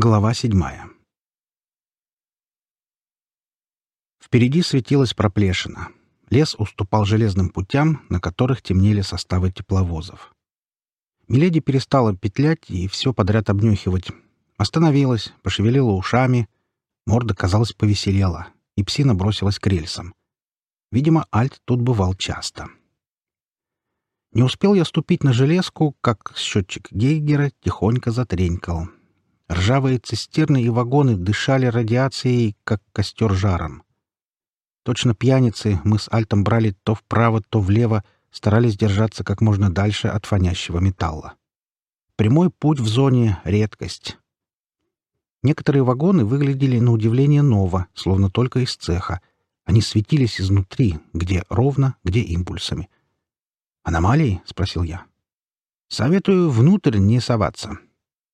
Глава седьмая. Впереди светилась проплешина. Лес уступал железным путям, на которых темнели составы тепловозов. Миледи перестала петлять и все подряд обнюхивать. Остановилась, пошевелила ушами. Морда, казалось, повеселела, и псина бросилась к рельсам. Видимо, Альт тут бывал часто. Не успел я ступить на железку, как счетчик Гейгера тихонько затренькал — Ржавые цистерны и вагоны дышали радиацией, как костер жаром. Точно пьяницы мы с Альтом брали то вправо, то влево, старались держаться как можно дальше от фонящего металла. Прямой путь в зоне — редкость. Некоторые вагоны выглядели на удивление ново, словно только из цеха. Они светились изнутри, где ровно, где импульсами. «Аномалии?» — спросил я. «Советую внутрь не соваться».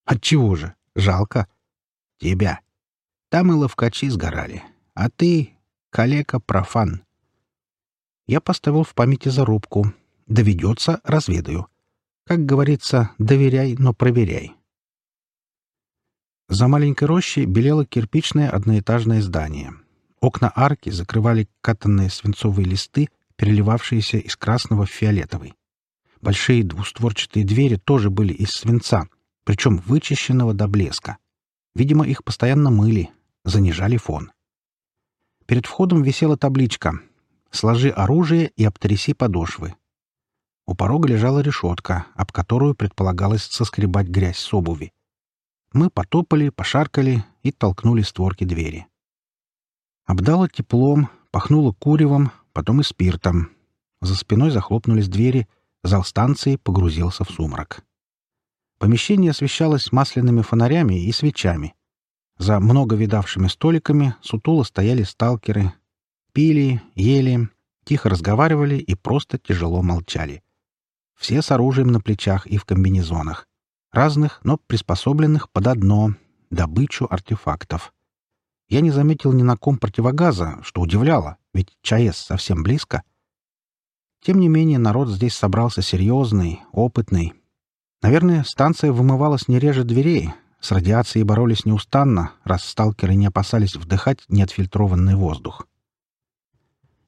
«Отчего же?» Жалко. Тебя. Там и ловкачи сгорали. А ты — калека-профан. Я поставил в памяти зарубку. Доведется — разведаю. Как говорится, доверяй, но проверяй. За маленькой рощей белело кирпичное одноэтажное здание. Окна арки закрывали катанные свинцовые листы, переливавшиеся из красного в фиолетовый. Большие двустворчатые двери тоже были из свинца, причем вычищенного до блеска. Видимо, их постоянно мыли, занижали фон. Перед входом висела табличка «Сложи оружие и обтряси подошвы». У порога лежала решетка, об которую предполагалось соскребать грязь с обуви. Мы потопали, пошаркали и толкнули створки двери. Обдало теплом, пахнуло куревом, потом и спиртом. За спиной захлопнулись двери, зал станции погрузился в сумрак. Помещение освещалось масляными фонарями и свечами. За много видавшими столиками сутуло стояли сталкеры. Пили, ели, тихо разговаривали и просто тяжело молчали. Все с оружием на плечах и в комбинезонах. Разных, но приспособленных под одно — добычу артефактов. Я не заметил ни на ком противогаза, что удивляло, ведь ЧАЭС совсем близко. Тем не менее, народ здесь собрался серьезный, опытный — Наверное, станция вымывалась не реже дверей. С радиацией боролись неустанно, раз сталкеры не опасались вдыхать неотфильтрованный воздух.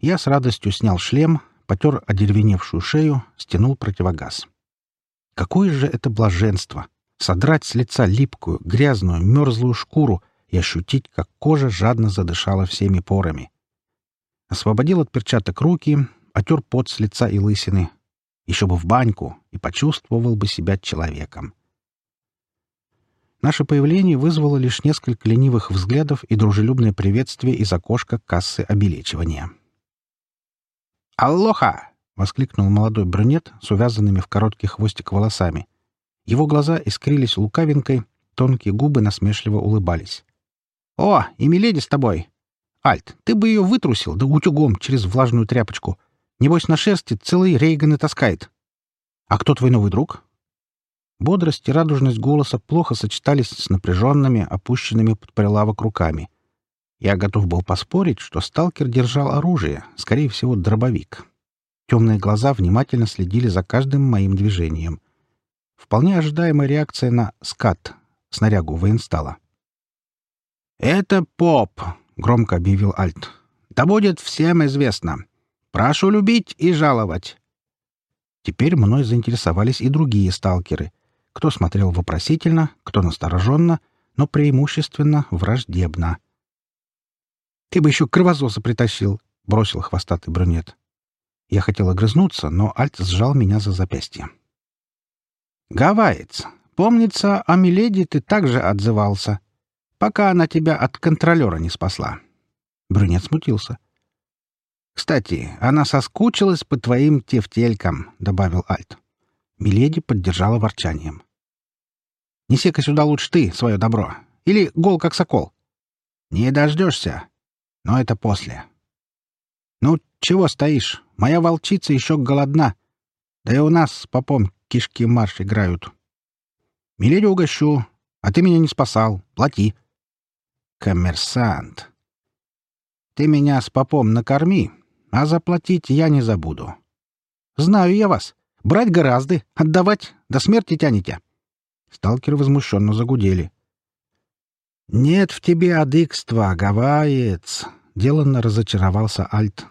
Я с радостью снял шлем, потер одеревеневшую шею, стянул противогаз. Какое же это блаженство! Содрать с лица липкую, грязную, мерзлую шкуру и ощутить, как кожа жадно задышала всеми порами. Освободил от перчаток руки, отер пот с лица и лысины, еще бы в баньку, и почувствовал бы себя человеком. Наше появление вызвало лишь несколько ленивых взглядов и дружелюбное приветствие из окошка кассы обелечивания. «Аллоха!» — воскликнул молодой брюнет с увязанными в короткий хвостик волосами. Его глаза искрились лукавинкой, тонкие губы насмешливо улыбались. «О, и миледи с тобой! Альт, ты бы ее вытрусил, да утюгом через влажную тряпочку. Небось, на шерсти целый Рейган и таскает. А кто твой новый друг? Бодрость и радужность голоса плохо сочетались с напряженными, опущенными под прилавок руками. Я готов был поспорить, что сталкер держал оружие, скорее всего, дробовик. Темные глаза внимательно следили за каждым моим движением. Вполне ожидаемая реакция на «скат» — снарягу военстала. «Это поп!» — громко объявил Альт. «Да будет всем известно!» Прошу любить и жаловать!» Теперь мной заинтересовались и другие сталкеры. Кто смотрел вопросительно, кто настороженно, но преимущественно враждебно. «Ты бы еще кровозоса притащил!» — бросил хвостатый брюнет. Я хотел огрызнуться, но Альт сжал меня за запястье. «Гавайец, помнится, о Миледи ты также отзывался, пока она тебя от контролера не спасла». Брюнет смутился. «Кстати, она соскучилась по твоим тефтелькам», — добавил Альт. Миледи поддержала ворчанием. «Неси-ка сюда лучше ты свое добро. Или гол, как сокол». «Не дождешься. Но это после». «Ну, чего стоишь? Моя волчица еще голодна. Да и у нас с попом кишки марш играют». «Миледи угощу. А ты меня не спасал. Плати». «Коммерсант». «Ты меня с попом накорми, а заплатить я не забуду. Знаю я вас. Брать гораздо, отдавать до смерти тянете. Сталкеры возмущенно загудели. «Нет в тебе адыкства, гаваец!» — деланно разочаровался Альт.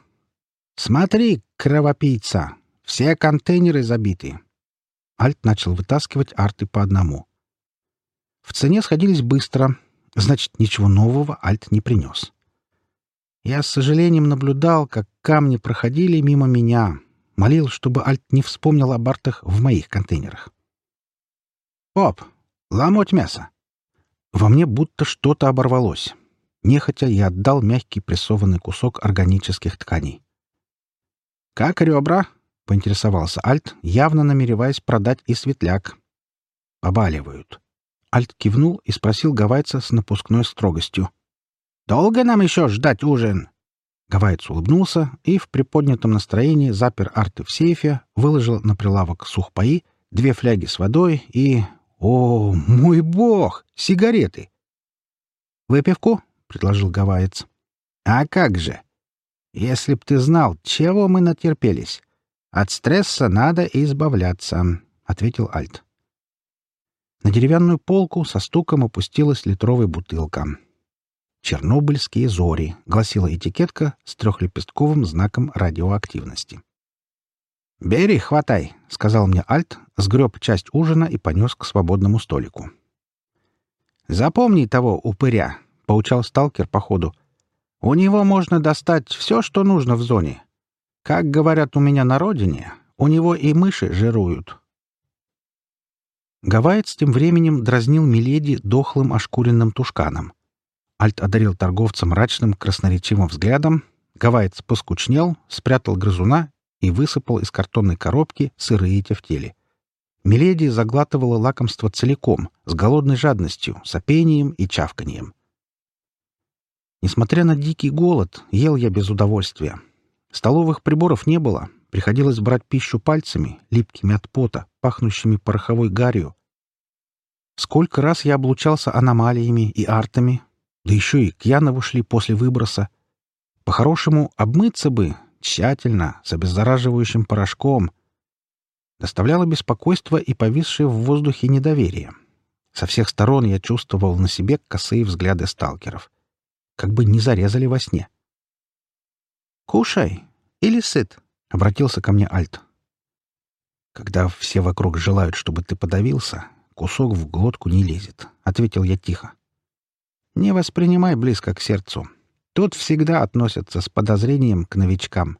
«Смотри, кровопийца! Все контейнеры забиты!» Альт начал вытаскивать арты по одному. В цене сходились быстро, значит, ничего нового Альт не принес. Я с сожалением наблюдал, как камни проходили мимо меня. Молил, чтобы Альт не вспомнил о бартах в моих контейнерах. «Поп, ломоть мясо!» Во мне будто что-то оборвалось. Нехотя я отдал мягкий прессованный кусок органических тканей. «Как ребра?» — поинтересовался Альт, явно намереваясь продать и светляк. «Побаливают». Альт кивнул и спросил гавайца с напускной строгостью. Долго нам еще ждать ужин?» Гавайец улыбнулся и в приподнятом настроении запер арты в сейфе, выложил на прилавок сухпаи, две фляги с водой и... «О, мой бог! Сигареты!» «Выпивку?» — предложил Гавайец. «А как же! Если б ты знал, чего мы натерпелись! От стресса надо избавляться!» — ответил Альт. На деревянную полку со стуком опустилась литровая бутылка. «Чернобыльские зори» гласила этикетка с трехлепестковым знаком радиоактивности. «Бери, хватай», — сказал мне Альт, сгреб часть ужина и понес к свободному столику. «Запомни того упыря», — поучал сталкер по ходу. «У него можно достать все, что нужно в зоне. Как говорят у меня на родине, у него и мыши жируют». Гавайец тем временем дразнил Миледи дохлым ошкуренным тушканом — Альт одарил торговца мрачным красноречивым взглядом, Гавайец поскучнел, спрятал грызуна и высыпал из картонной коробки сырые тефтели. Миледи заглатывала лакомство целиком, с голодной жадностью, сопением и чавканием. Несмотря на дикий голод, ел я без удовольствия. Столовых приборов не было, приходилось брать пищу пальцами, липкими от пота, пахнущими пороховой гарью. Сколько раз я облучался аномалиями и артами, да еще и пьяного шли после выброса. По-хорошему, обмыться бы, тщательно, с обеззараживающим порошком. Доставляло беспокойство и повисшее в воздухе недоверие. Со всех сторон я чувствовал на себе косые взгляды сталкеров. Как бы не зарезали во сне. «Кушай или сыт?» — обратился ко мне Альт. «Когда все вокруг желают, чтобы ты подавился, кусок в глотку не лезет», — ответил я тихо. Не воспринимай близко к сердцу. Тут всегда относятся с подозрением к новичкам.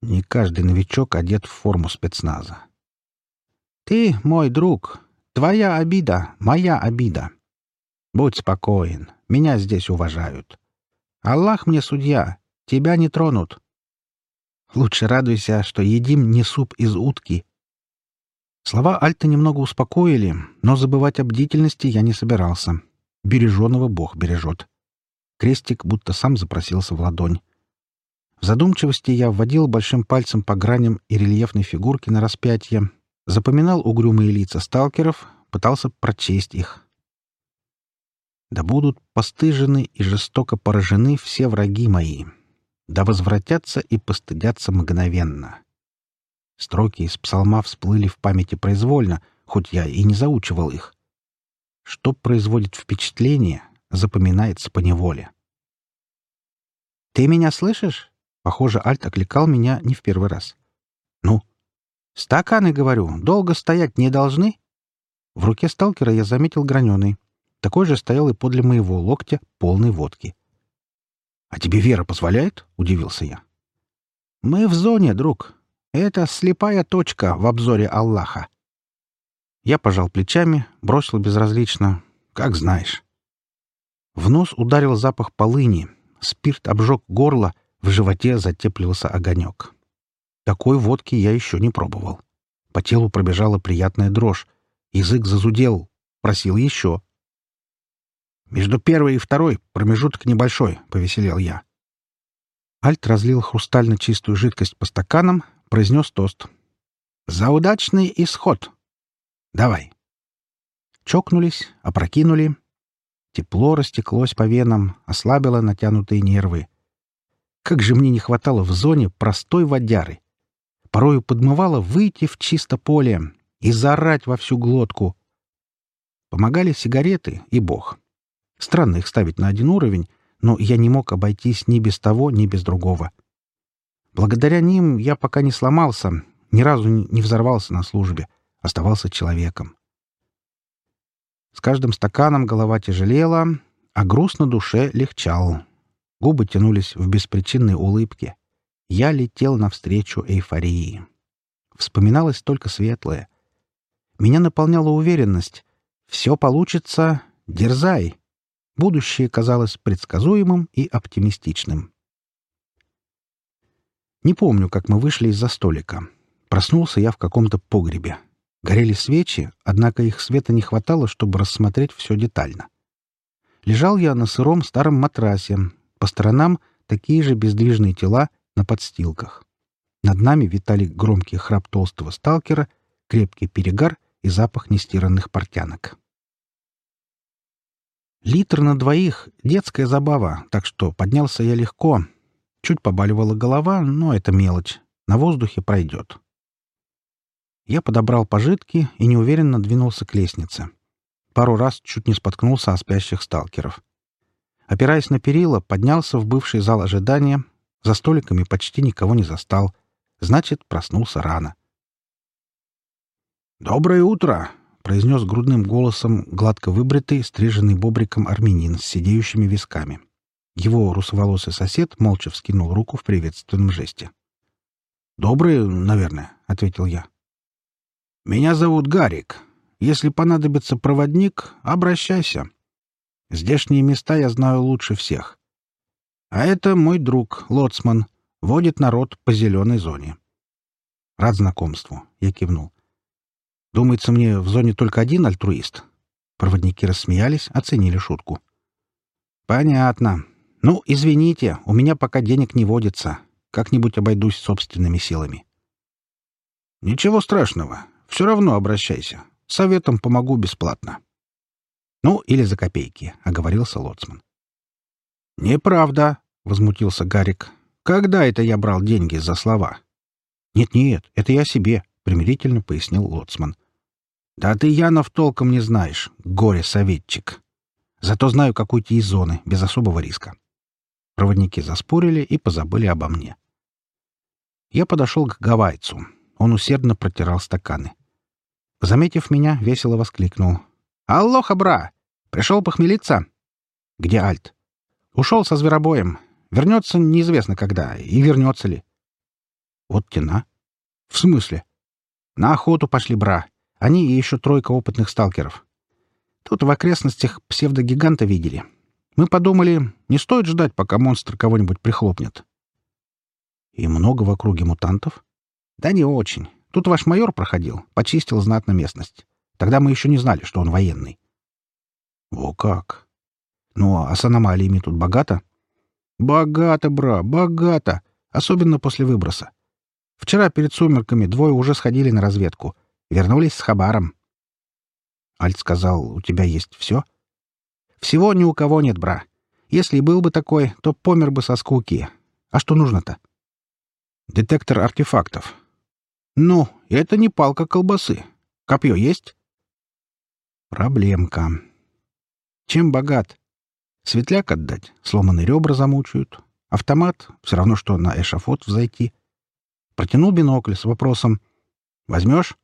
Не каждый новичок одет в форму спецназа. Ты мой друг. Твоя обида — моя обида. Будь спокоен. Меня здесь уважают. Аллах мне судья. Тебя не тронут. Лучше радуйся, что едим не суп из утки. Слова Альта немного успокоили, но забывать о бдительности я не собирался. Береженого Бог бережет. Крестик будто сам запросился в ладонь. В задумчивости я вводил большим пальцем по граням и рельефной фигурке на распятие, запоминал угрюмые лица сталкеров, пытался прочесть их. Да будут постыжены и жестоко поражены все враги мои. Да возвратятся и постыдятся мгновенно. Строки из псалма всплыли в памяти произвольно, хоть я и не заучивал их что производит впечатление, запоминается по неволе. «Ты меня слышишь?» Похоже, Альт окликал меня не в первый раз. «Ну?» «Стаканы, говорю, долго стоять не должны?» В руке сталкера я заметил граненый. Такой же стоял и подле моего локтя, полный водки. «А тебе Вера позволяет?» — удивился я. «Мы в зоне, друг. Это слепая точка в обзоре Аллаха. Я пожал плечами, бросил безразлично «как знаешь». В нос ударил запах полыни, спирт обжег горло, в животе затеплился огонек. Такой водки я еще не пробовал. По телу пробежала приятная дрожь. Язык зазудел, просил еще. «Между первой и второй промежуток небольшой», — повеселел я. Альт разлил хрустально чистую жидкость по стаканам, произнес тост. «За удачный исход!» Давай. Чокнулись, опрокинули. Тепло растеклось по венам, ослабило натянутые нервы. Как же мне не хватало в зоне простой водяры. Порою подмывало выйти в чисто поле и заорать во всю глотку. Помогали сигареты и бог. Странно их ставить на один уровень, но я не мог обойтись ни без того, ни без другого. Благодаря ним я пока не сломался, ни разу не взорвался на службе оставался человеком. С каждым стаканом голова тяжелела, а груз на душе легчал. Губы тянулись в беспричинной улыбке. Я летел навстречу эйфории. Вспоминалось только светлое. Меня наполняла уверенность. Все получится, дерзай. Будущее казалось предсказуемым и оптимистичным. Не помню, как мы вышли из-за столика. Проснулся я в каком-то погребе. Горели свечи, однако их света не хватало, чтобы рассмотреть все детально. Лежал я на сыром старом матрасе, по сторонам такие же бездвижные тела на подстилках. Над нами витали громкий храп толстого сталкера, крепкий перегар и запах нестиранных портянок. Литр на двоих — детская забава, так что поднялся я легко. Чуть побаливала голова, но это мелочь. На воздухе пройдет. Я подобрал пожитки и неуверенно двинулся к лестнице. Пару раз чуть не споткнулся о спящих сталкеров. Опираясь на перила, поднялся в бывший зал ожидания. За столиками почти никого не застал. Значит, проснулся рано. «Доброе утро!» — произнес грудным голосом гладко выбритый, стриженный бобриком армянин с сидеющими висками. Его русоволосый сосед молча вскинул руку в приветственном жесте. «Доброе, наверное», — ответил я. «Меня зовут Гарик. Если понадобится проводник, обращайся. Здешние места я знаю лучше всех. А это мой друг, лоцман, водит народ по зеленой зоне». «Рад знакомству», — я кивнул. «Думается мне, в зоне только один альтруист?» Проводники рассмеялись, оценили шутку. «Понятно. Ну, извините, у меня пока денег не водится. Как-нибудь обойдусь собственными силами». «Ничего страшного. Все равно обращайся. Советом помогу бесплатно. Ну, или за копейки, — оговорился Лоцман. Неправда, — возмутился Гарик. Когда это я брал деньги за слова? Нет-нет, это я себе, — примирительно пояснил Лоцман. Да ты, Янов, толком не знаешь, горе-советчик. Зато знаю, как уйти из зоны, без особого риска. Проводники заспорили и позабыли обо мне. Я подошел к гавайцу. Он усердно протирал стаканы. Заметив меня, весело воскликнул. "Аллоха бра, Пришел похмелиться?» «Где Альт?» «Ушел со зверобоем. Вернется неизвестно когда. И вернется ли?» «Вот тена». «В смысле?» «На охоту пошли бра. Они и еще тройка опытных сталкеров. Тут в окрестностях псевдогиганта видели. Мы подумали, не стоит ждать, пока монстр кого-нибудь прихлопнет». «И много в округе мутантов?» «Да не очень. Тут ваш майор проходил, почистил знатно местность. Тогда мы еще не знали, что он военный. Во как! Ну, а с аномалиями тут богато? Богато, бра, богато! Особенно после выброса. Вчера перед сумерками двое уже сходили на разведку. Вернулись с хабаром. Альт сказал, у тебя есть все? Всего ни у кого нет, бра. Если был бы такой, то помер бы со скуки. А что нужно-то? Детектор артефактов. «Ну, это не палка колбасы. Копье есть?» «Проблемка. Чем богат? Светляк отдать, сломанные ребра замучают. Автомат — все равно, что на эшафот взойти. Протянул бинокль с вопросом. «Возьмешь?»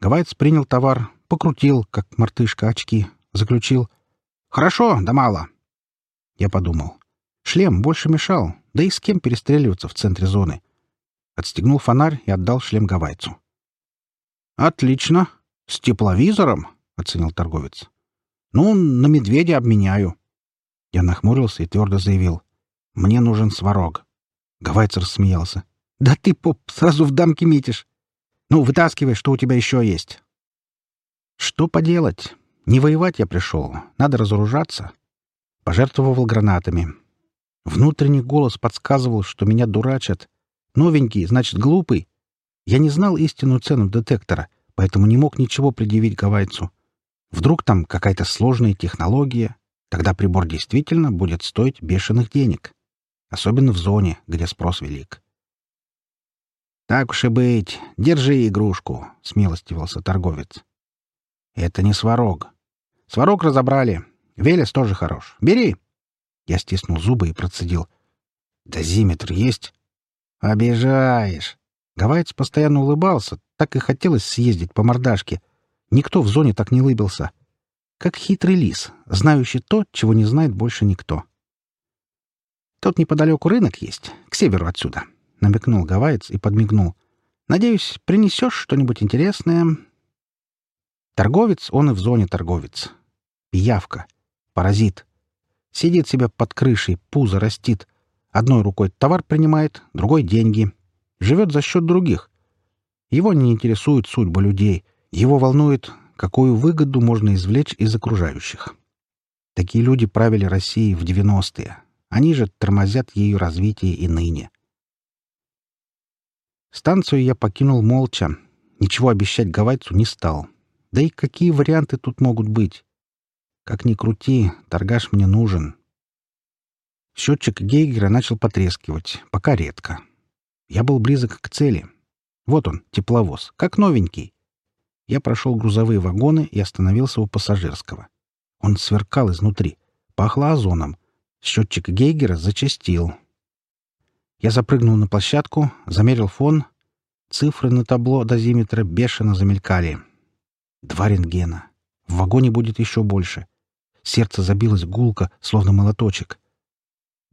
Гавайц принял товар, покрутил, как мартышка, очки, заключил. «Хорошо, да мало». Я подумал. Шлем больше мешал, да и с кем перестреливаться в центре зоны. Отстегнул фонарь и отдал шлем гавайцу. «Отлично! С тепловизором!» — оценил торговец. «Ну, на медведя обменяю». Я нахмурился и твердо заявил. «Мне нужен сварог». Гавайцер смеялся. «Да ты, поп, сразу в дамки метишь! Ну, вытаскивай, что у тебя еще есть!» «Что поделать? Не воевать я пришел. Надо разоружаться». Пожертвовал гранатами. Внутренний голос подсказывал, что меня дурачат, Новенький, значит, глупый. Я не знал истинную цену детектора, поэтому не мог ничего предъявить гавайцу. Вдруг там какая-то сложная технология, тогда прибор действительно будет стоить бешеных денег. Особенно в зоне, где спрос велик. «Так уж и быть. Держи игрушку», — смелостивался торговец. «Это не сварог. Сварог разобрали. Велес тоже хорош. Бери!» Я стиснул зубы и процедил. «Дозиметр есть?» «Обижаешь!» Гавайец постоянно улыбался, так и хотелось съездить по мордашке. Никто в зоне так не лыбился. Как хитрый лис, знающий то, чего не знает больше никто. «Тут неподалеку рынок есть, к северу отсюда», — намекнул Гавайец и подмигнул. «Надеюсь, принесешь что-нибудь интересное?» Торговец он и в зоне торговец. Пиявка. Паразит. Сидит себе под крышей, пузо растит — Одной рукой товар принимает, другой — деньги. Живет за счет других. Его не интересует судьба людей. Его волнует, какую выгоду можно извлечь из окружающих. Такие люди правили Россией в 90-е. Они же тормозят ее развитие и ныне. Станцию я покинул молча. Ничего обещать Гавайцу не стал. Да и какие варианты тут могут быть? Как ни крути, торгаш мне нужен. Счетчик Гейгера начал потрескивать, пока редко. Я был близок к цели. Вот он, тепловоз, как новенький. Я прошел грузовые вагоны и остановился у пассажирского. Он сверкал изнутри, пахло озоном. Счетчик Гейгера зачастил. Я запрыгнул на площадку, замерил фон. Цифры на табло дозиметра бешено замелькали. Два рентгена. В вагоне будет еще больше. Сердце забилось гулко, словно молоточек —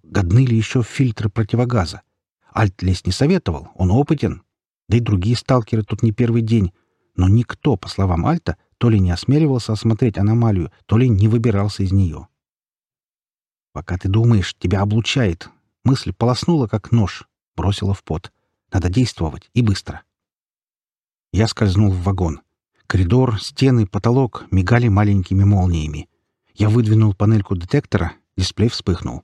годны ли еще фильтры противогаза. Альт Альтлес не советовал, он опытен. Да и другие сталкеры тут не первый день. Но никто, по словам Альта, то ли не осмеливался осмотреть аномалию, то ли не выбирался из нее. «Пока ты думаешь, тебя облучает». Мысль полоснула, как нож, бросила в пот. «Надо действовать, и быстро». Я скользнул в вагон. Коридор, стены, потолок мигали маленькими молниями. Я выдвинул панельку детектора, дисплей вспыхнул.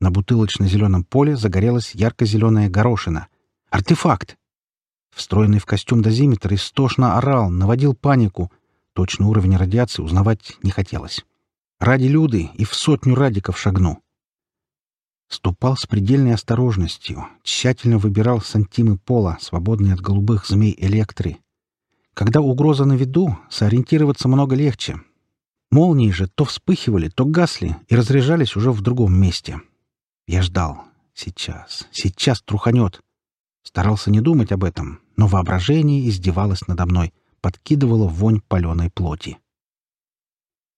На бутылочно-зеленом поле загорелась ярко-зеленая горошина. «Артефакт!» Встроенный в костюм дозиметр истошно орал, наводил панику. Точный уровень радиации узнавать не хотелось. Ради Люды и в сотню радиков шагну. Ступал с предельной осторожностью, тщательно выбирал сантимы пола, свободные от голубых змей электри. Когда угроза на виду, сориентироваться много легче. Молнии же то вспыхивали, то гасли и разряжались уже в другом месте. — я ждал. Сейчас. Сейчас труханет. Старался не думать об этом, но воображение издевалось надо мной, подкидывало вонь паленой плоти.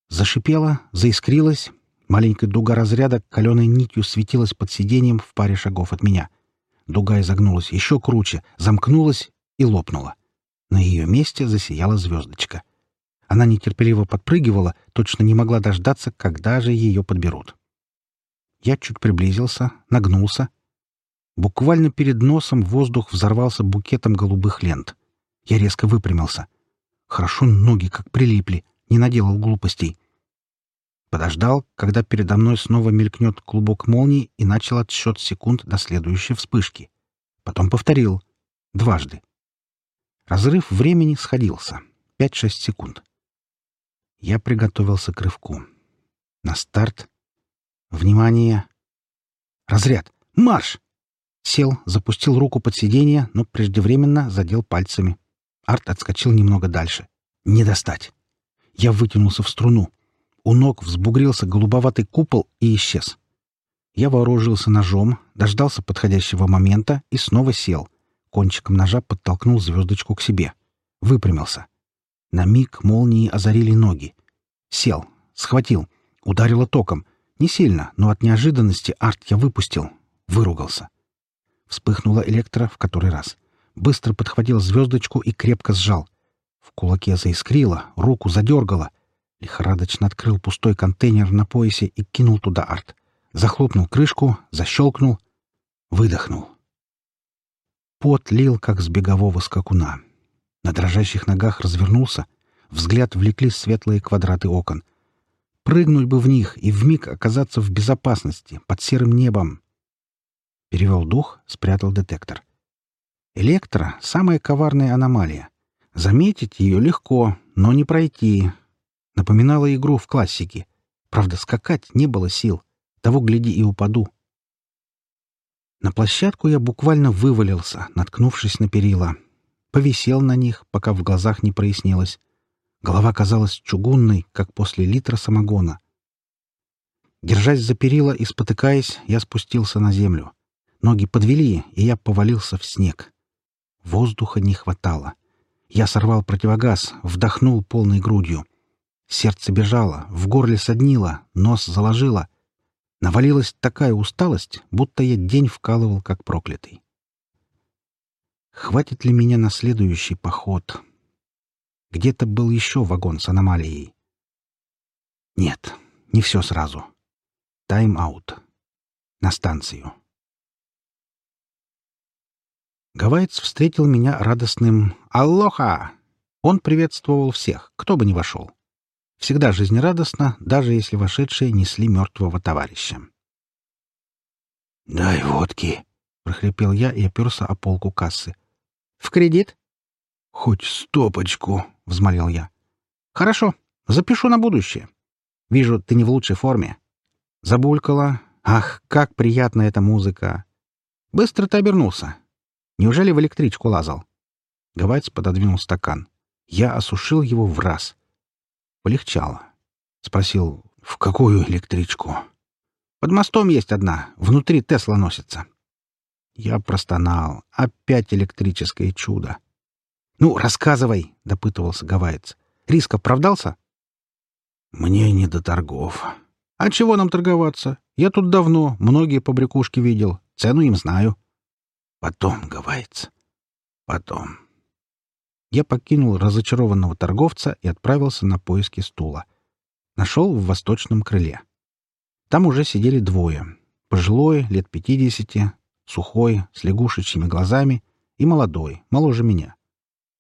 Зашипело, заискрилось. Маленькая дуга разряда каленой нитью светилась под сиденьем в паре шагов от меня. Дуга изогнулась еще круче, замкнулась и лопнула. На ее месте засияла звездочка. Она нетерпеливо подпрыгивала, точно не могла дождаться, когда же ее подберут. Я чуть приблизился, нагнулся. Буквально перед носом воздух взорвался букетом голубых лент. Я резко выпрямился. Хорошо ноги как прилипли, не наделал глупостей. Подождал, когда передо мной снова мелькнет клубок молний и начал отсчет секунд до следующей вспышки. Потом повторил. Дважды. Разрыв времени сходился. 5-6 секунд. Я приготовился к рывку. На старт Внимание! Разряд! Марш! Сел, запустил руку под сиденье, но преждевременно задел пальцами. Арт отскочил немного дальше. Не достать. Я вытянулся в струну. У ног взбугрился голубоватый купол и исчез. Я вооружился ножом, дождался подходящего момента и снова сел. Кончиком ножа подтолкнул звездочку к себе. Выпрямился. На миг молнии озарили ноги. Сел, схватил, ударило током — не сильно, но от неожиданности арт я выпустил. Выругался. Вспыхнула электро в который раз. Быстро подхватил звездочку и крепко сжал. В кулаке заискрило, руку задергало. Лихорадочно открыл пустой контейнер на поясе и кинул туда арт. Захлопнул крышку, защелкнул. Выдохнул. Пот лил, как с бегового скакуна. На дрожащих ногах развернулся. Взгляд влекли светлые квадраты окон — прыгнуть бы в них и в миг оказаться в безопасности, под серым небом. Перевел дух, спрятал детектор. Электро — самая коварная аномалия. Заметить ее легко, но не пройти. Напоминала игру в классике. Правда, скакать не было сил. Того, гляди, и упаду. На площадку я буквально вывалился, наткнувшись на перила. Повисел на них, пока в глазах не прояснилось. Голова казалась чугунной, как после литра самогона. Держась за перила и спотыкаясь, я спустился на землю. Ноги подвели, и я повалился в снег. Воздуха не хватало. Я сорвал противогаз, вдохнул полной грудью. Сердце бежало, в горле соднило, нос заложило. Навалилась такая усталость, будто я день вкалывал, как проклятый. Хватит ли меня на следующий поход? Где-то был еще вагон с аномалией. Нет, не все сразу. Тайм-аут. На станцию. Гавайец встретил меня радостным «Аллоха!». Он приветствовал всех, кто бы ни вошел. Всегда жизнерадостно, даже если вошедшие несли мертвого товарища. «Дай водки!» — прохрипел я и оперся о полку кассы. «В кредит?» «Хоть стопочку!» — взмолил я. «Хорошо, запишу на будущее. Вижу, ты не в лучшей форме». Забулькала. «Ах, как приятна эта музыка!» «Быстро ты обернулся. Неужели в электричку лазал?» Гавайц пододвинул стакан. Я осушил его в раз. Полегчало. Спросил, в какую электричку? «Под мостом есть одна. Внутри Тесла носится». Я простонал. Опять электрическое чудо. «Ну, рассказывай!» — допытывался Гавайец. «Риск оправдался?» «Мне не до торгов». «А чего нам торговаться? Я тут давно, многие побрякушки видел. Цену им знаю». «Потом, Гавайец, потом». Я покинул разочарованного торговца и отправился на поиски стула. Нашел в восточном крыле. Там уже сидели двое. Пожилой, лет пятидесяти, сухой, с лягушечьими глазами, и молодой, моложе меня —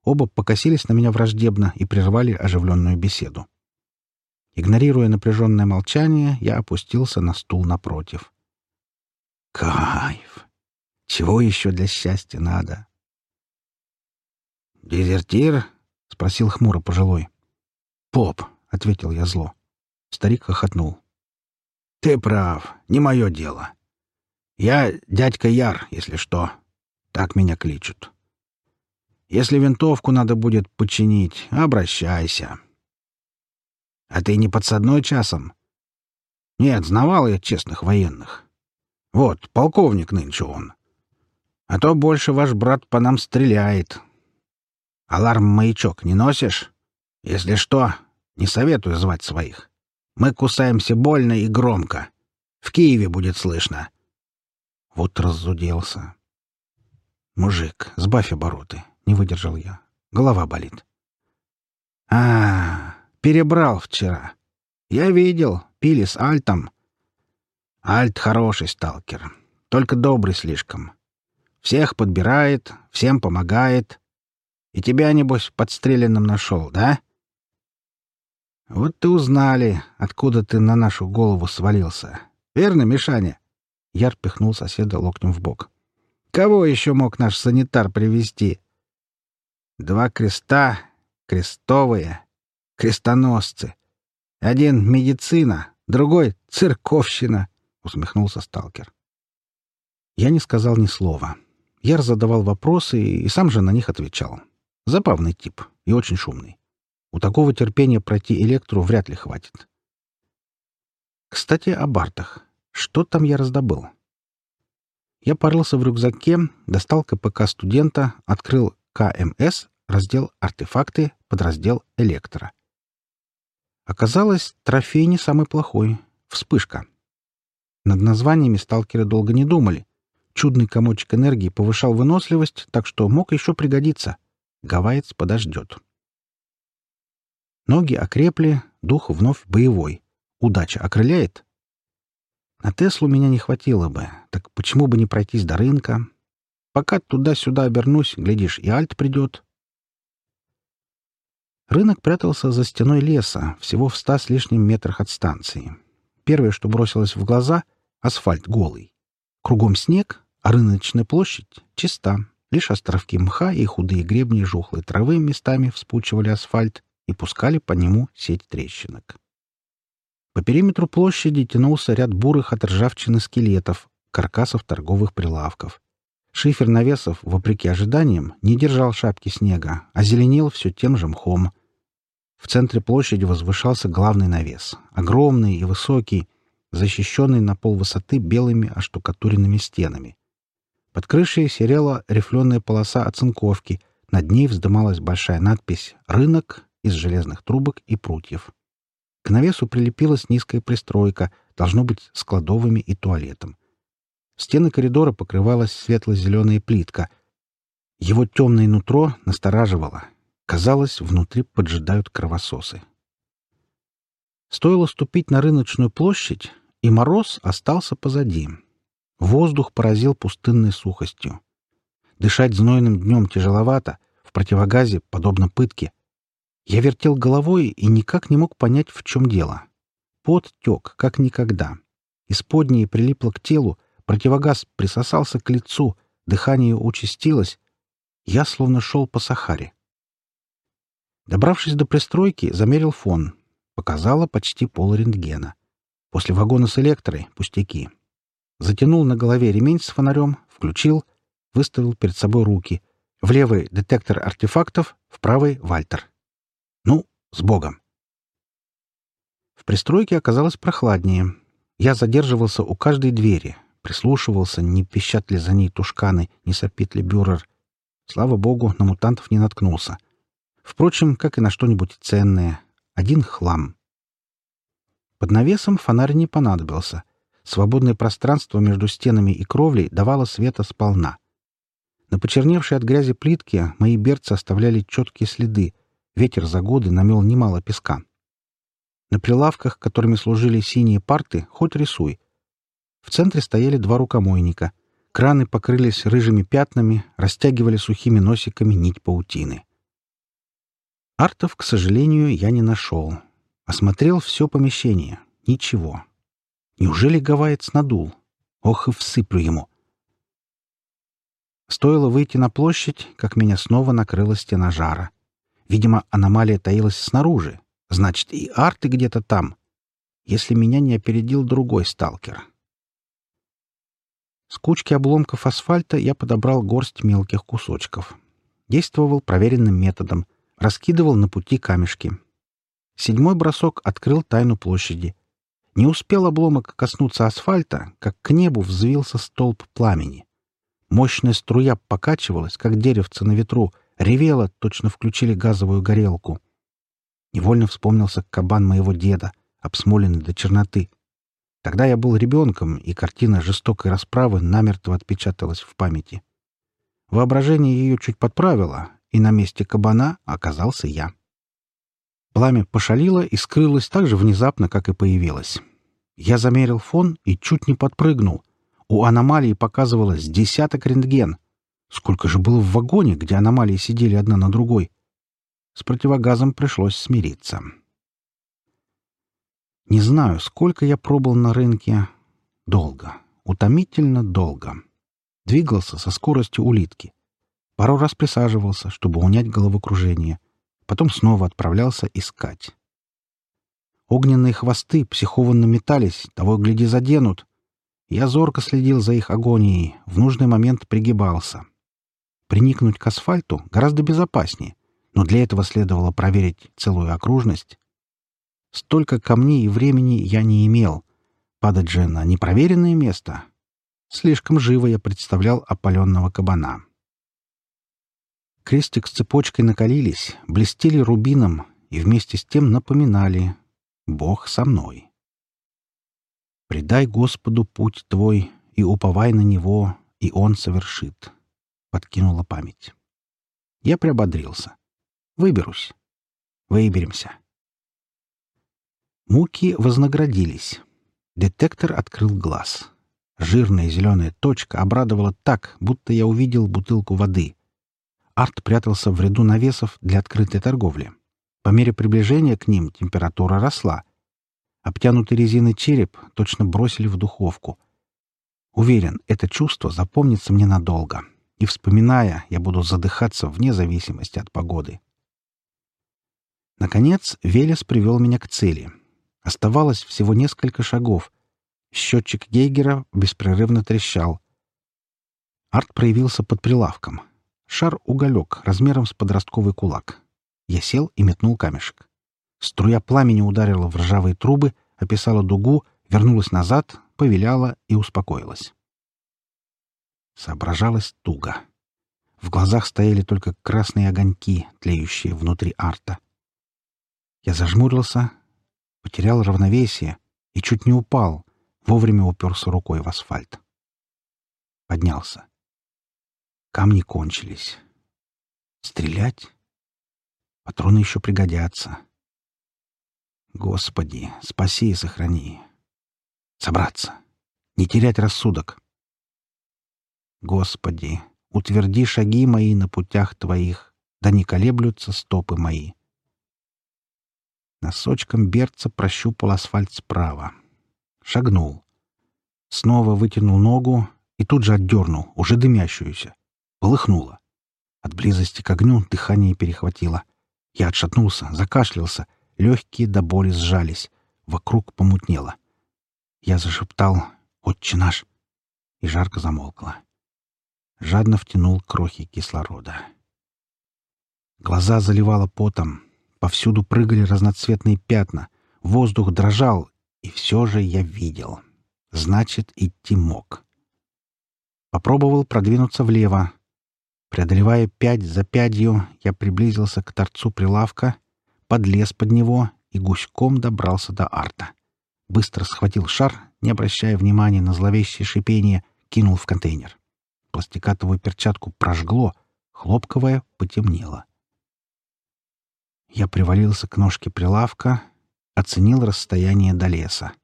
Оба покосились на меня враждебно и прервали оживленную беседу. Игнорируя напряженное молчание, я опустился на стул напротив. «Кайф! Чего еще для счастья надо?» «Дезертир?» — спросил хмуро пожилой. «Поп!» — ответил я зло. Старик хохотнул. «Ты прав, не мое дело. Я дядька Яр, если что. Так меня кличут». Если винтовку надо будет починить, обращайся. А ты не подсадной часом? Нет, знавал я честных военных. Вот, полковник нынче он. А то больше ваш брат по нам стреляет. Аларм-маячок не носишь? Если что, не советую звать своих. Мы кусаемся больно и громко. В Киеве будет слышно. Вот раззуделся. Мужик, сбавь обороты. Не выдержал я. Голова болит. а перебрал вчера. Я видел, пили с Альтом. Альт хороший сталкер, только добрый слишком. Всех подбирает, всем помогает. И тебя, небось, подстреленным нашел, да? Вот ты узнали, откуда ты на нашу голову свалился. Верно, Мишаня? Яр пихнул соседа локтем в бок. Кого еще мог наш санитар привести? два креста, крестовые, крестоносцы. Один — медицина, другой — церковщина, — усмехнулся сталкер. Я не сказал ни слова. Яр задавал вопросы и сам же на них отвечал. Забавный тип и очень шумный. У такого терпения пройти электру вряд ли хватит. Кстати, о бартах. Что там я раздобыл? Я порылся в рюкзаке, достал КПК студента, открыл КМС, раздел «Артефакты», подраздел «Электро». Оказалось, трофей не самый плохой. Вспышка. Над названиями сталкеры долго не думали. Чудный комочек энергии повышал выносливость, так что мог еще пригодиться. Гавайец подождет. Ноги окрепли, дух вновь боевой. Удача окрыляет? На Теслу меня не хватило бы, так почему бы не пройтись до рынка, Пока туда-сюда обернусь, глядишь, и Альт придет. Рынок прятался за стеной леса, всего в ста с лишним метрах от станции. Первое, что бросилось в глаза — асфальт голый. Кругом снег, а рыночная площадь чиста. Лишь островки мха и худые гребни жухлой травы местами вспучивали асфальт и пускали по нему сеть трещинок. По периметру площади тянулся ряд бурых от ржавчины скелетов, каркасов торговых прилавков — Шифер навесов, вопреки ожиданиям, не держал шапки снега, а зеленел все тем же мхом. В центре площади возвышался главный навес, огромный и высокий, защищенный на пол высоты белыми оштукатуренными стенами. Под крышей серела рифленая полоса оцинковки, над ней вздымалась большая надпись «Рынок» из железных трубок и прутьев. К навесу прилепилась низкая пристройка, должно быть, складовыми и туалетом. Стены коридора покрывалась светло-зеленая плитка. Его темное нутро настораживало. Казалось, внутри поджидают кровососы. Стоило ступить на рыночную площадь, и мороз остался позади. Воздух поразил пустынной сухостью. Дышать знойным днем тяжеловато, в противогазе, подобно пытке. Я вертел головой и никак не мог понять, в чем дело. Пот тек, как никогда. Исподнее прилипло к телу, Противогаз присосался к лицу, дыхание участилось. Я словно шел по Сахаре. Добравшись до пристройки, замерил фон. показало почти пол рентгена. После вагона с электрой — пустяки. Затянул на голове ремень с фонарем, включил, выставил перед собой руки. В левый — детектор артефактов, в правый — вальтер. Ну, с Богом! В пристройке оказалось прохладнее. Я задерживался у каждой двери, прислушивался, не пищат ли за ней тушканы, не сопит ли бюрер. Слава богу, на мутантов не наткнулся. Впрочем, как и на что-нибудь ценное. Один хлам. Под навесом фонарь не понадобился. Свободное пространство между стенами и кровлей давало света сполна. На почерневшей от грязи плитке мои берцы оставляли четкие следы. Ветер за годы намел немало песка. На прилавках, которыми служили синие парты, хоть рисуй — в центре стояли два рукомойника. Краны покрылись рыжими пятнами, растягивали сухими носиками нить паутины. Артов, к сожалению, я не нашел. Осмотрел все помещение. Ничего. Неужели Гавайец надул? Ох, и всыплю ему. Стоило выйти на площадь, как меня снова накрыла стена жара. Видимо, аномалия таилась снаружи. Значит, и арты где-то там. Если меня не опередил другой сталкер. С кучки обломков асфальта я подобрал горсть мелких кусочков. Действовал проверенным методом. Раскидывал на пути камешки. Седьмой бросок открыл тайну площади. Не успел обломок коснуться асфальта, как к небу взвился столб пламени. Мощная струя покачивалась, как деревце на ветру, ревела, точно включили газовую горелку. Невольно вспомнился кабан моего деда, обсмоленный до черноты — Тогда я был ребенком, и картина жестокой расправы намертво отпечаталась в памяти. Воображение ее чуть подправило, и на месте кабана оказался я. Пламя пошалило и скрылось так же внезапно, как и появилось. Я замерил фон и чуть не подпрыгнул. У аномалии показывалось десяток рентген. Сколько же было в вагоне, где аномалии сидели одна на другой? С противогазом пришлось смириться. Не знаю, сколько я пробыл на рынке. Долго. Утомительно долго. Двигался со скоростью улитки. Пару раз присаживался, чтобы унять головокружение. Потом снова отправлялся искать. Огненные хвосты психованно метались, того гляди заденут. Я зорко следил за их агонией, в нужный момент пригибался. Приникнуть к асфальту гораздо безопаснее, но для этого следовало проверить целую окружность, Столько камней и времени я не имел. Падать же на непроверенное место. Слишком живо я представлял опаленного кабана. Крестик с цепочкой накалились, блестели рубином и вместе с тем напоминали «Бог со мной». «Предай Господу путь твой и уповай на Него, и Он совершит», — подкинула память. Я приободрился. «Выберусь. Выберемся». Муки вознаградились. Детектор открыл глаз. Жирная зеленая точка обрадовала так, будто я увидел бутылку воды. Арт прятался в ряду навесов для открытой торговли. По мере приближения к ним температура росла. Обтянутый резиной череп точно бросили в духовку. Уверен, это чувство запомнится мне надолго. И вспоминая, я буду задыхаться вне зависимости от погоды. Наконец, Велес привел меня к цели — Оставалось всего несколько шагов. Счетчик Гейгера беспрерывно трещал. Арт проявился под прилавком. Шар-уголек размером с подростковый кулак. Я сел и метнул камешек. Струя пламени ударила в ржавые трубы, описала дугу, вернулась назад, повиляла и успокоилась. Соображалась туго. В глазах стояли только красные огоньки, тлеющие внутри арта. Я зажмурился, потерял равновесие и чуть не упал, вовремя уперся рукой в асфальт. Поднялся. Камни кончились. Стрелять? Патроны еще пригодятся. Господи, спаси и сохрани. Собраться. Не терять рассудок. Господи, утверди шаги мои на путях Твоих, да не колеблются стопы мои. Носочком берца прощупал асфальт справа. Шагнул. Снова вытянул ногу и тут же отдернул, уже дымящуюся. Полыхнуло. От близости к огню дыхание перехватило. Я отшатнулся, закашлялся, легкие до боли сжались. Вокруг помутнело. Я зашептал «Отче наш!» и жарко замолкла. Жадно втянул крохи кислорода. Глаза заливало потом — Повсюду прыгали разноцветные пятна. Воздух дрожал, и все же я видел. Значит, идти мог. Попробовал продвинуться влево. Преодолевая пять за пятью, я приблизился к торцу прилавка, подлез под него и гуськом добрался до арта. Быстро схватил шар, не обращая внимания на зловещее шипение, кинул в контейнер. Пластикатовую перчатку прожгло, хлопковая потемнела. Я привалился к ножке прилавка, оценил расстояние до леса.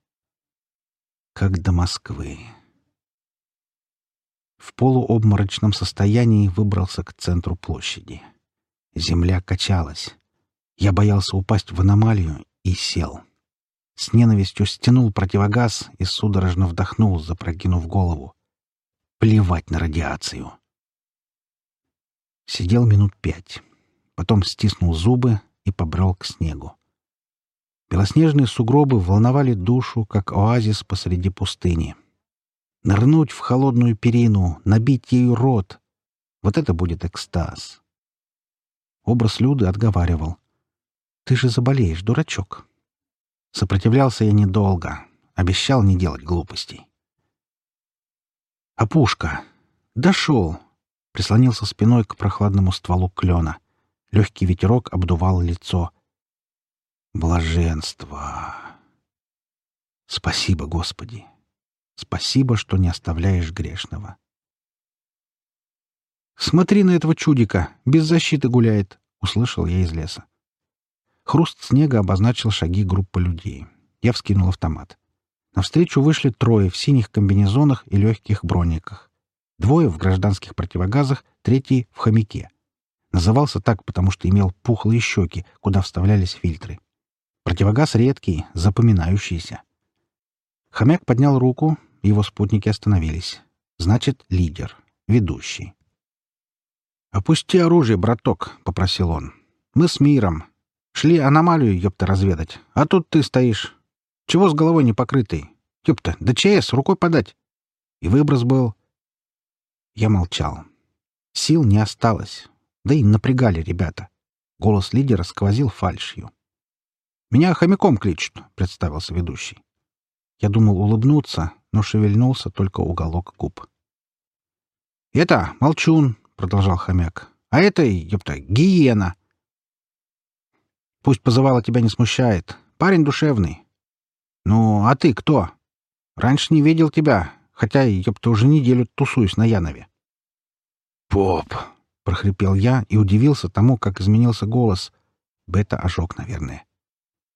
Как до Москвы. В полуобморочном состоянии выбрался к центру площади. Земля качалась. Я боялся упасть в аномалию и сел. С ненавистью стянул противогаз и судорожно вдохнул, запрокинув голову. Плевать на радиацию. Сидел минут пять. Потом стиснул зубы, и побрел к снегу. Белоснежные сугробы волновали душу, как оазис посреди пустыни. Нырнуть в холодную перину, набить ею рот — вот это будет экстаз. Образ Люды отговаривал. «Ты же заболеешь, дурачок». Сопротивлялся я недолго, обещал не делать глупостей. «Опушка! Дошел!» — прислонился спиной к прохладному стволу клена — Легкий ветерок обдувал лицо. Блаженство! Спасибо, Господи! Спасибо, что не оставляешь грешного. «Смотри на этого чудика! Без защиты гуляет!» — услышал я из леса. Хруст снега обозначил шаги группы людей. Я вскинул автомат. Навстречу вышли трое в синих комбинезонах и легких брониках. Двое в гражданских противогазах, третий — в хомяке — Назывался так, потому что имел пухлые щеки, куда вставлялись фильтры. Противогаз редкий, запоминающийся. Хомяк поднял руку, его спутники остановились. Значит, лидер, ведущий. «Опусти оружие, браток», — попросил он. «Мы с миром. Шли аномалию, ёпта, разведать. А тут ты стоишь. Чего с головой не покрытый? Ёпта, да ЧС, рукой подать. И выброс был». Я молчал. Сил не осталось. Да и напрягали ребята. Голос лидера сквозил фальшью. «Меня хомяком кличут», — представился ведущий. Я думал улыбнуться, но шевельнулся только уголок губ. «Это Молчун», — продолжал хомяк. «А это, ёпта, гиена». «Пусть позывала тебя не смущает. Парень душевный». «Ну, а ты кто?» «Раньше не видел тебя, хотя, ёпта, уже неделю тусуюсь на Янове». «Поп», прохрипел я и удивился тому, как изменился голос. Бета ожог, наверное.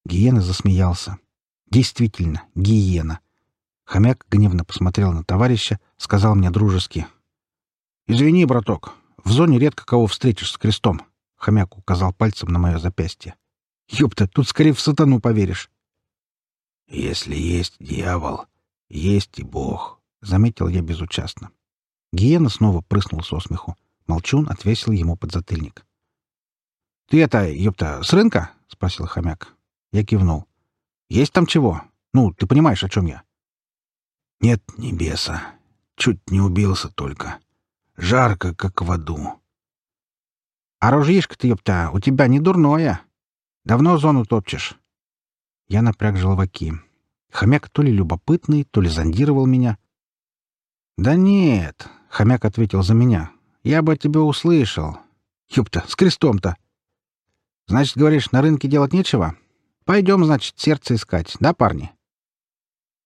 Гиена засмеялся. Действительно, гиена. Хомяк гневно посмотрел на товарища, сказал мне дружески. «Извини, браток, в зоне редко кого встретишь с крестом», — хомяк указал пальцем на мое запястье. «Ёпта, тут скорее в сатану поверишь». «Если есть дьявол, есть и бог», — заметил я безучастно. Гиена снова прыснул со смеху. Молчун отвесил ему подзатыльник. «Ты это, ёпта, с рынка?» — спросил хомяк. Я кивнул. «Есть там чего? Ну, ты понимаешь, о чем я?» «Нет небеса. Чуть не убился только. Жарко, как в аду». «А ружьишко ты, ёпта, у тебя не дурное. Давно зону топчешь?» Я напряг желваки. Хомяк то ли любопытный, то ли зондировал меня. «Да нет», — хомяк ответил за меня. Я бы тебя услышал. Юпта, с крестом-то. Значит, говоришь, на рынке делать нечего? Пойдем, значит, сердце искать, да, парни?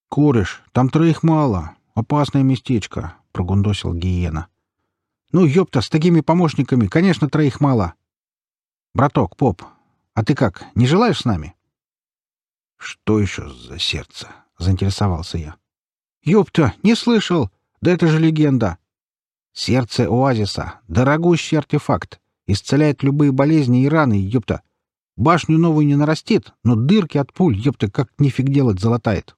Куришь, там троих мало. Опасное местечко, — прогундосил Гиена. Ну, ёпта, с такими помощниками, конечно, троих мало. Браток, поп, а ты как, не желаешь с нами? Что еще за сердце? — заинтересовался я. Ёпта, не слышал. Да это же легенда. Сердце оазиса, дорогущий артефакт, исцеляет любые болезни и раны, ёпта. Башню новую не нарастит, но дырки от пуль, ёпта, как нифиг делать золотает.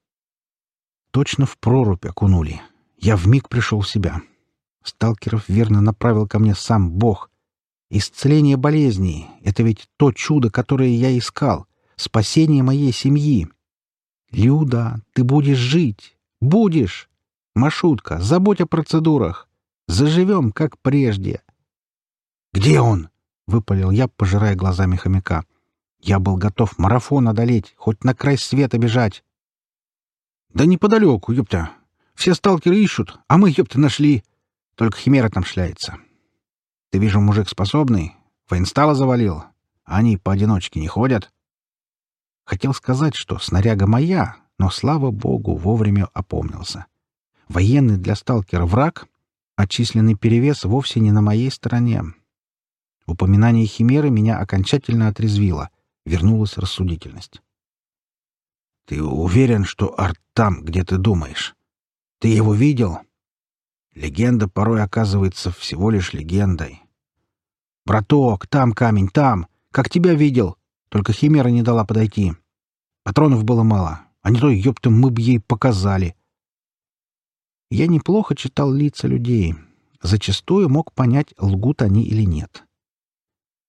Точно в прорубь окунули. Я вмиг пришел в себя. Сталкеров верно направил ко мне сам Бог. Исцеление болезней — это ведь то чудо, которое я искал. Спасение моей семьи. Люда, ты будешь жить. Будешь. Машутка, забудь о процедурах. Заживем, как прежде». «Где он?» — выпалил я, пожирая глазами хомяка. «Я был готов марафон одолеть, хоть на край света бежать». «Да неподалеку, ёпта. Все сталкеры ищут, а мы, ёпта, нашли. Только химера там шляется. Ты, вижу, мужик способный. Воинстала завалил. Они поодиночке не ходят». Хотел сказать, что снаряга моя, но, слава богу, вовремя опомнился. Военный для сталкера враг, Отчисленный перевес вовсе не на моей стороне. Упоминание химеры меня окончательно отрезвило, вернулась рассудительность. «Ты уверен, что Арт там, где ты думаешь? Ты его видел?» «Легенда порой оказывается всего лишь легендой». «Браток, там камень, там! Как тебя видел! Только химера не дала подойти. Патронов было мало, а не то, ёптом, мы б ей показали. Я неплохо читал лица людей. Зачастую мог понять, лгут они или нет.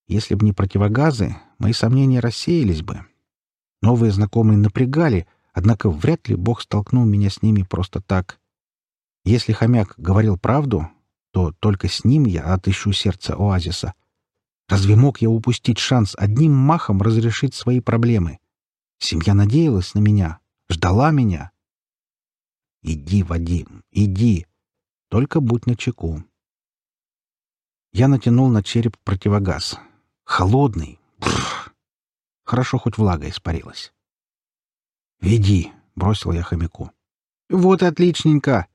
Если бы не противогазы, мои сомнения рассеялись бы. Новые знакомые напрягали, однако вряд ли Бог столкнул меня с ними просто так. Если хомяк говорил правду, то только с ним я отыщу сердце оазиса. Разве мог я упустить шанс одним махом разрешить свои проблемы? Семья надеялась на меня, ждала меня, Иди, Вадим, иди. Только будь начеку. Я натянул на череп противогаз. Холодный. Бррр. Хорошо, хоть влага испарилась. «Веди», — бросил я хомяку. «Вот отличненько!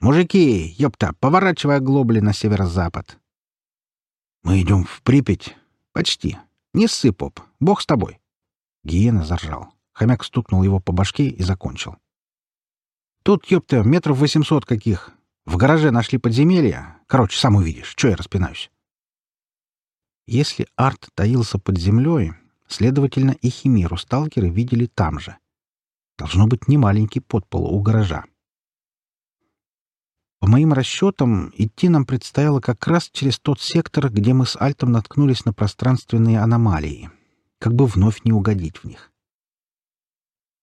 Мужики, ёпта, поворачивая глобли на северо-запад!» «Мы идем в Припять?» «Почти. Не ссы, поп. Бог с тобой!» Гиена заржал. Хомяк стукнул его по башке и закончил. Тут, ёпта, метров восемьсот каких. В гараже нашли подземелье. Короче, сам увидишь, что я распинаюсь. Если арт таился под землей, следовательно, и химиру сталкеры видели там же. Должно быть немаленький подпол у гаража. По моим расчетам, идти нам предстояло как раз через тот сектор, где мы с Альтом наткнулись на пространственные аномалии, как бы вновь не угодить в них.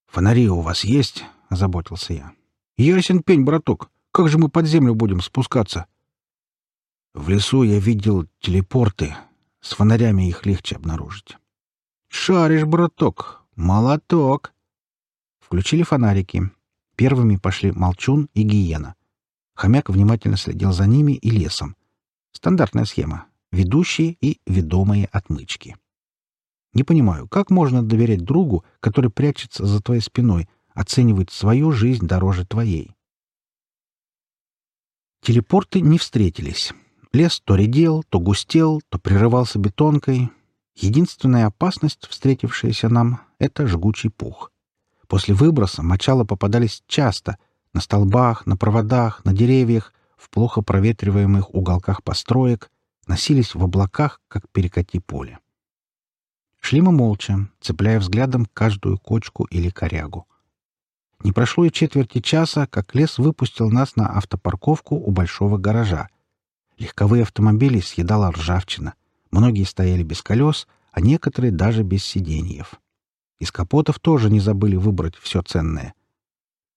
«Фонари у вас есть?» — озаботился я. Ясен пень, браток, как же мы под землю будем спускаться? В лесу я видел телепорты. С фонарями их легче обнаружить. Шаришь, браток, молоток. Включили фонарики. Первыми пошли Молчун и Гиена. Хомяк внимательно следил за ними и лесом. Стандартная схема. Ведущие и ведомые отмычки. Не понимаю, как можно доверять другу, который прячется за твоей спиной — оценивает свою жизнь дороже твоей. Телепорты не встретились. Лес то редел, то густел, то прерывался бетонкой. Единственная опасность, встретившаяся нам, — это жгучий пух. После выброса мочало попадались часто — на столбах, на проводах, на деревьях, в плохо проветриваемых уголках построек, носились в облаках, как перекати поле. Шли мы молча, цепляя взглядом каждую кочку или корягу. Не прошло и четверти часа, как лес выпустил нас на автопарковку у большого гаража. Легковые автомобили съедала ржавчина. Многие стояли без колес, а некоторые даже без сиденьев. Из капотов тоже не забыли выбрать все ценное.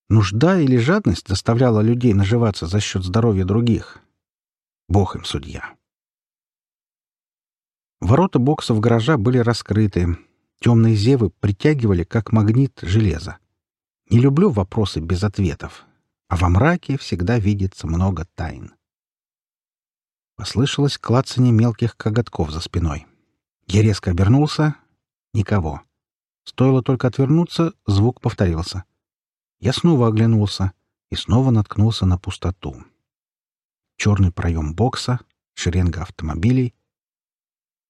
Нужда или жадность заставляла людей наживаться за счет здоровья других. Бог им судья. Ворота боксов гаража были раскрыты. Темные зевы притягивали, как магнит, железо. Не люблю вопросы без ответов, а во мраке всегда видится много тайн. Послышалось клацанье мелких коготков за спиной. Я резко обернулся. Никого. Стоило только отвернуться, звук повторился. Я снова оглянулся и снова наткнулся на пустоту. Черный проем бокса, шеренга автомобилей.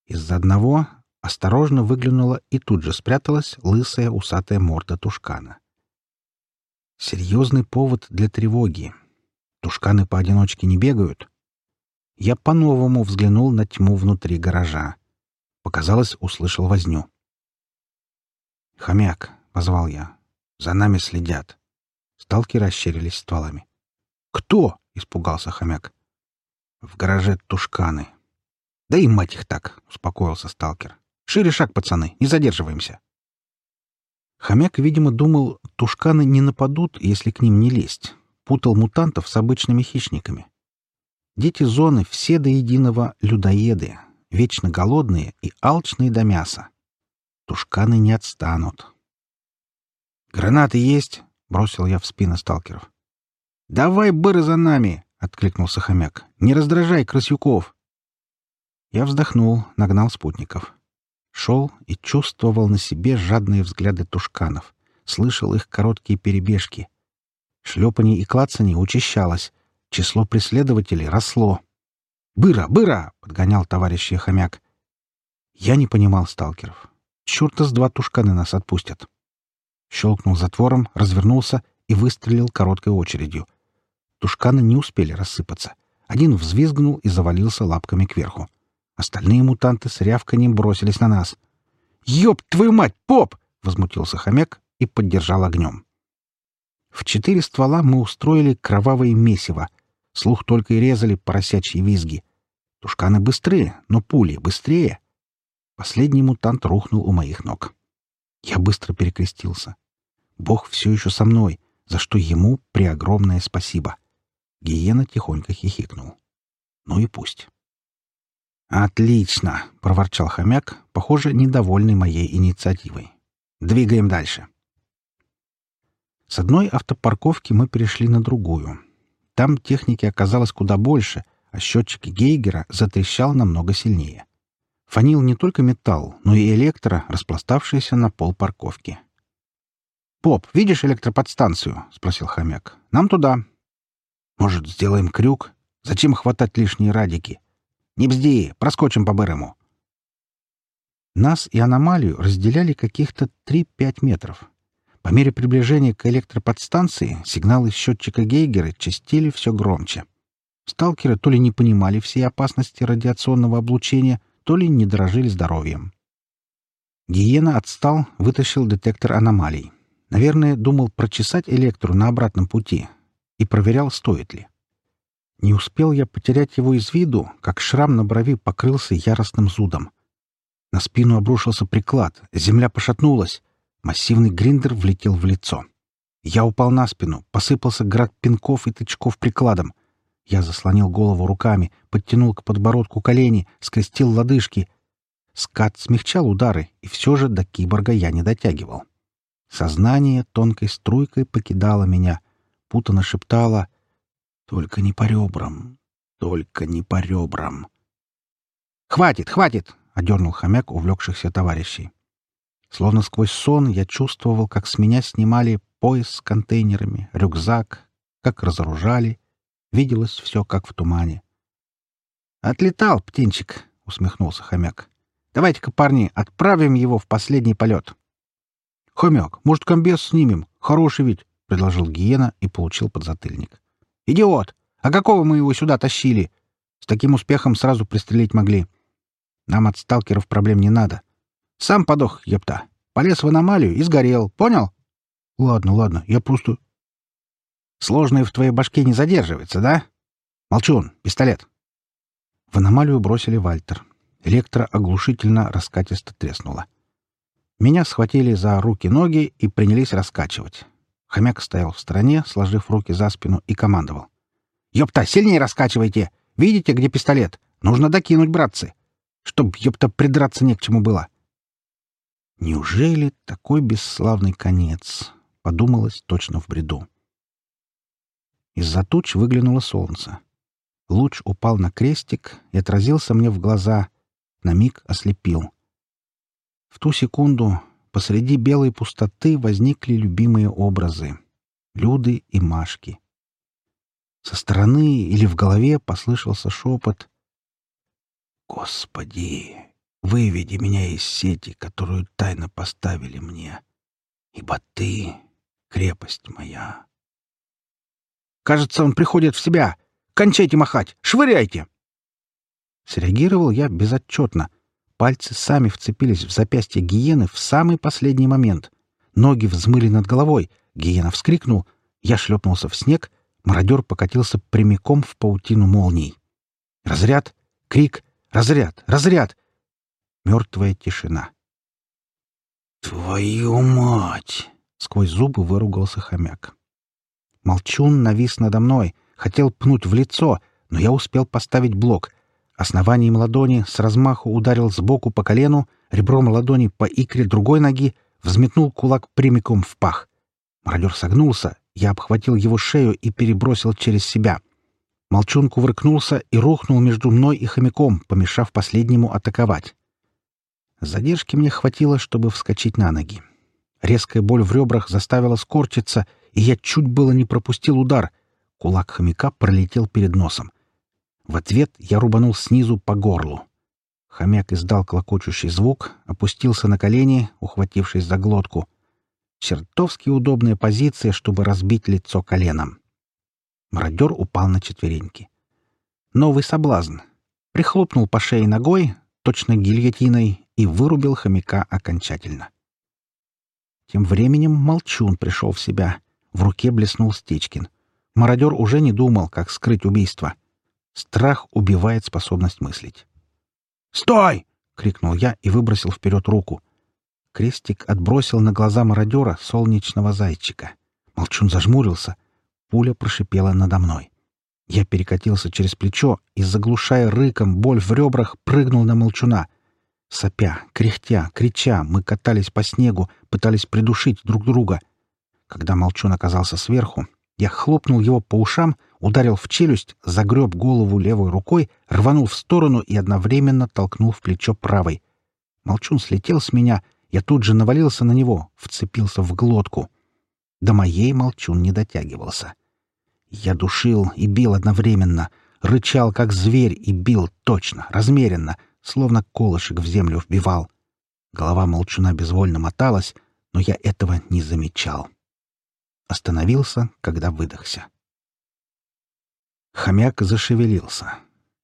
Из-за одного осторожно выглянула и тут же спряталась лысая усатая морда тушкана. Серьезный повод для тревоги. Тушканы поодиночке не бегают. Я по-новому взглянул на тьму внутри гаража. Показалось, услышал возню. «Хомяк», — позвал я, — «за нами следят». Сталки расщерились стволами. «Кто?» — испугался хомяк. «В гараже тушканы». «Да и мать их так!» — успокоился сталкер. «Шире шаг, пацаны, не задерживаемся!» Хомяк, видимо, думал, тушканы не нападут, если к ним не лезть. Путал мутантов с обычными хищниками. Дети зоны все до единого людоеды, вечно голодные и алчные до мяса. Тушканы не отстанут. «Гранаты есть?» — бросил я в спину сталкеров. «Давай, быры, за нами!» — откликнулся хомяк. «Не раздражай, крысюков!» Я вздохнул, нагнал спутников. Шел и чувствовал на себе жадные взгляды тушканов слышал их короткие перебежки. Шлепанье и клацанье учащалось. Число преследователей росло. «Быра! Быра!» — подгонял товарищ хомяк. Я не понимал сталкеров. Черта с два тушканы нас отпустят. Щелкнул затвором, развернулся и выстрелил короткой очередью. Тушканы не успели рассыпаться. Один взвизгнул и завалился лапками кверху. Остальные мутанты с рявканием бросились на нас. «Ёб твою мать, поп!» — возмутился хомяк и поддержал огнем. В четыре ствола мы устроили кровавое месиво. Слух только и резали поросячьи визги. Тушканы быстрые, но пули быстрее. Последний мутант рухнул у моих ног. Я быстро перекрестился. Бог все еще со мной, за что ему преогромное спасибо. Гиена тихонько хихикнул. Ну и пусть. «Отлично!» — проворчал хомяк, похоже, недовольный моей инициативой. «Двигаем дальше!» С одной автопарковки мы перешли на другую. Там техники оказалось куда больше, а счетчик Гейгера затрещал намного сильнее. Фонил не только металл, но и электро, распластавшееся на пол парковки. «Поп, видишь электроподстанцию?» — спросил хомяк. «Нам туда». «Может, сделаем крюк? Зачем хватать лишние радики?» «Не бзди, проскочим по-бырому». Нас и аномалию разделяли каких-то 3-5 метров. По мере приближения к электроподстанции сигналы счетчика Гейгера частили все громче. Сталкеры то ли не понимали всей опасности радиационного облучения, то ли не дорожили здоровьем. Гиена отстал, вытащил детектор аномалий. Наверное, думал прочесать электру на обратном пути и проверял, стоит ли. Не успел я потерять его из виду, как шрам на брови покрылся яростным зудом. На спину обрушился приклад, земля пошатнулась. Массивный гриндер влетел в лицо. Я упал на спину, посыпался град пинков и тычков прикладом. Я заслонил голову руками, подтянул к подбородку колени, скрестил лодыжки. Скат смягчал удары, и все же до киборга я не дотягивал. Сознание тонкой струйкой покидало меня, путано шептало «Только не по ребрам, только не по ребрам». «Хватит, хватит!» — одернул хомяк увлекшихся товарищей. Словно сквозь сон я чувствовал, как с меня снимали пояс с контейнерами, рюкзак, как разоружали. Виделось все, как в тумане. «Отлетал, птенчик!» — усмехнулся хомяк. «Давайте-ка, парни, отправим его в последний полет!» «Хомяк, может, комбез снимем? Хороший ведь!» — предложил Гиена и получил подзатыльник. «Идиот! А какого мы его сюда тащили? С таким успехом сразу пристрелить могли. Нам от сталкеров проблем не надо. Сам подох, ёпта. Полез в аномалию и сгорел, понял? Ладно, ладно, я просто... Сложное в твоей башке не задерживается, да? Молчун, пистолет. В аномалию бросили Вальтер. Электро оглушительно раскатисто треснула. Меня схватили за руки-ноги и принялись раскачивать. Хомяк стоял в стороне, сложив руки за спину, и командовал. «Ёпта, сильнее раскачивайте! Видите, где пистолет? Нужно докинуть, братцы! Чтоб, ёпта, придраться не к чему было!» Неужели такой бесславный конец? Подумалось точно в бреду. Из-за туч выглянуло солнце. Луч упал на крестик и отразился мне в глаза, на миг ослепил. В ту секунду посреди белой пустоты возникли любимые образы — Люды и Машки. Со стороны или в голове послышался шепот «Господи, Выведи меня из сети, которую тайно поставили мне, ибо ты — крепость моя. Кажется, он приходит в себя. Кончайте махать, швыряйте. Среагировал я безотчетно. Пальцы сами вцепились в запястье гиены в самый последний момент. Ноги взмыли над головой. Гиена вскрикнул. Я шлепнулся в снег. Мародер покатился прямиком в паутину молний. Разряд, крик, разряд, разряд мертвая тишина. «Твою мать!» — сквозь зубы выругался хомяк. Молчун навис надо мной, хотел пнуть в лицо, но я успел поставить блок. Основанием ладони с размаху ударил сбоку по колену, ребром ладони по икре другой ноги, взметнул кулак прямиком в пах. Мародер согнулся, я обхватил его шею и перебросил через себя. Молчун кувыркнулся и рухнул между мной и хомяком, помешав последнему атаковать. Задержки мне хватило, чтобы вскочить на ноги. Резкая боль в ребрах заставила скорчиться, и я чуть было не пропустил удар. Кулак хомяка пролетел перед носом. В ответ я рубанул снизу по горлу. Хомяк издал клокочущий звук, опустился на колени, ухватившись за глотку. Чертовски удобная позиция, чтобы разбить лицо коленом. Мародер упал на четвереньки. Новый соблазн. Прихлопнул по шее ногой, точно гильотиной, и вырубил хомяка окончательно. Тем временем Молчун пришел в себя. В руке блеснул Стечкин. Мародер уже не думал, как скрыть убийство. Страх убивает способность мыслить. «Стой!» — крикнул я и выбросил вперед руку. Крестик отбросил на глаза мародера солнечного зайчика. Молчун зажмурился. Пуля прошипела надо мной. Я перекатился через плечо и, заглушая рыком боль в ребрах, прыгнул на молчуна сопя, кряхтя, крича, мы катались по снегу, пытались придушить друг друга. Когда молчун оказался сверху, я хлопнул его по ушам, ударил в челюсть, загреб голову левой рукой, рванул в сторону и одновременно толкнул в плечо правой. Молчун слетел с меня, я тут же навалился на него, вцепился в глотку. До моей молчун не дотягивался. Я душил и бил одновременно, рычал, как зверь, и бил точно, размеренно — словно колышек в землю вбивал. Голова молчуна безвольно моталась, но я этого не замечал. Остановился, когда выдохся. Хомяк зашевелился.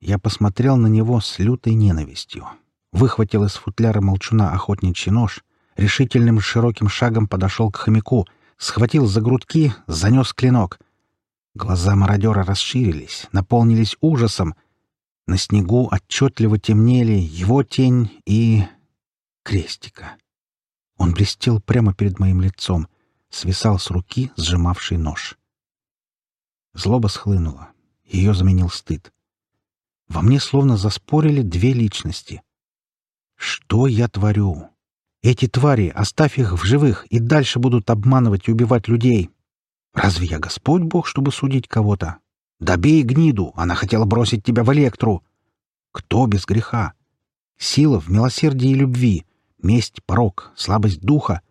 Я посмотрел на него с лютой ненавистью. Выхватил из футляра молчуна охотничий нож, решительным широким шагом подошел к хомяку, схватил за грудки, занес клинок. Глаза мародера расширились, наполнились ужасом — на снегу отчетливо темнели его тень и крестика. Он блестел прямо перед моим лицом, свисал с руки, сжимавший нож. Злоба схлынула. Ее заменил стыд. Во мне словно заспорили две личности. Что я творю? Эти твари, оставь их в живых, и дальше будут обманывать и убивать людей. Разве я Господь Бог, чтобы судить кого-то? Добей гниду, она хотела бросить тебя в электру. Кто без греха? Сила в милосердии и любви, месть, порог, слабость духа.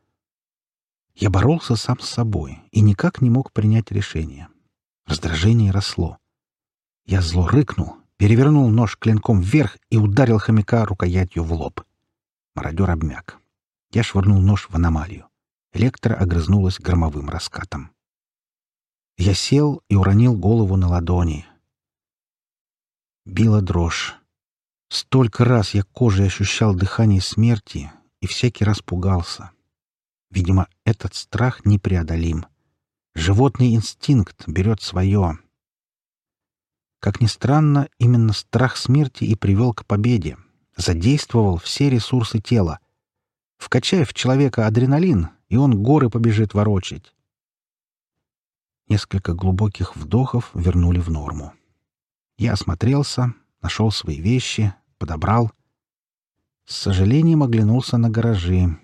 Я боролся сам с собой и никак не мог принять решение. Раздражение росло. Я зло рыкнул, перевернул нож клинком вверх и ударил хомяка рукоятью в лоб. Мародер обмяк. Я швырнул нож в аномалию. Электро огрызнулась громовым раскатом. Я сел и уронил голову на ладони. Била дрожь. Столько раз я кожей ощущал дыхание смерти и всякий раз пугался. Видимо, этот страх непреодолим. Животный инстинкт берет свое. Как ни странно, именно страх смерти и привел к победе. Задействовал все ресурсы тела. Вкачай в человека адреналин, и он горы побежит ворочать. Несколько глубоких вдохов вернули в норму. Я осмотрелся, нашел свои вещи, подобрал. С сожалением оглянулся на гаражи.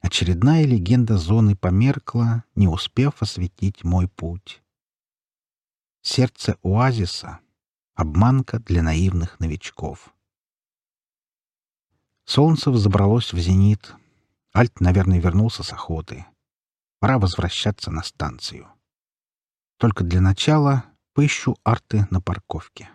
Очередная легенда зоны померкла, не успев осветить мой путь. Сердце оазиса — обманка для наивных новичков. Солнце взобралось в зенит. Альт, наверное, вернулся с охоты. Пора возвращаться на станцию только для начала поищу арты на парковке.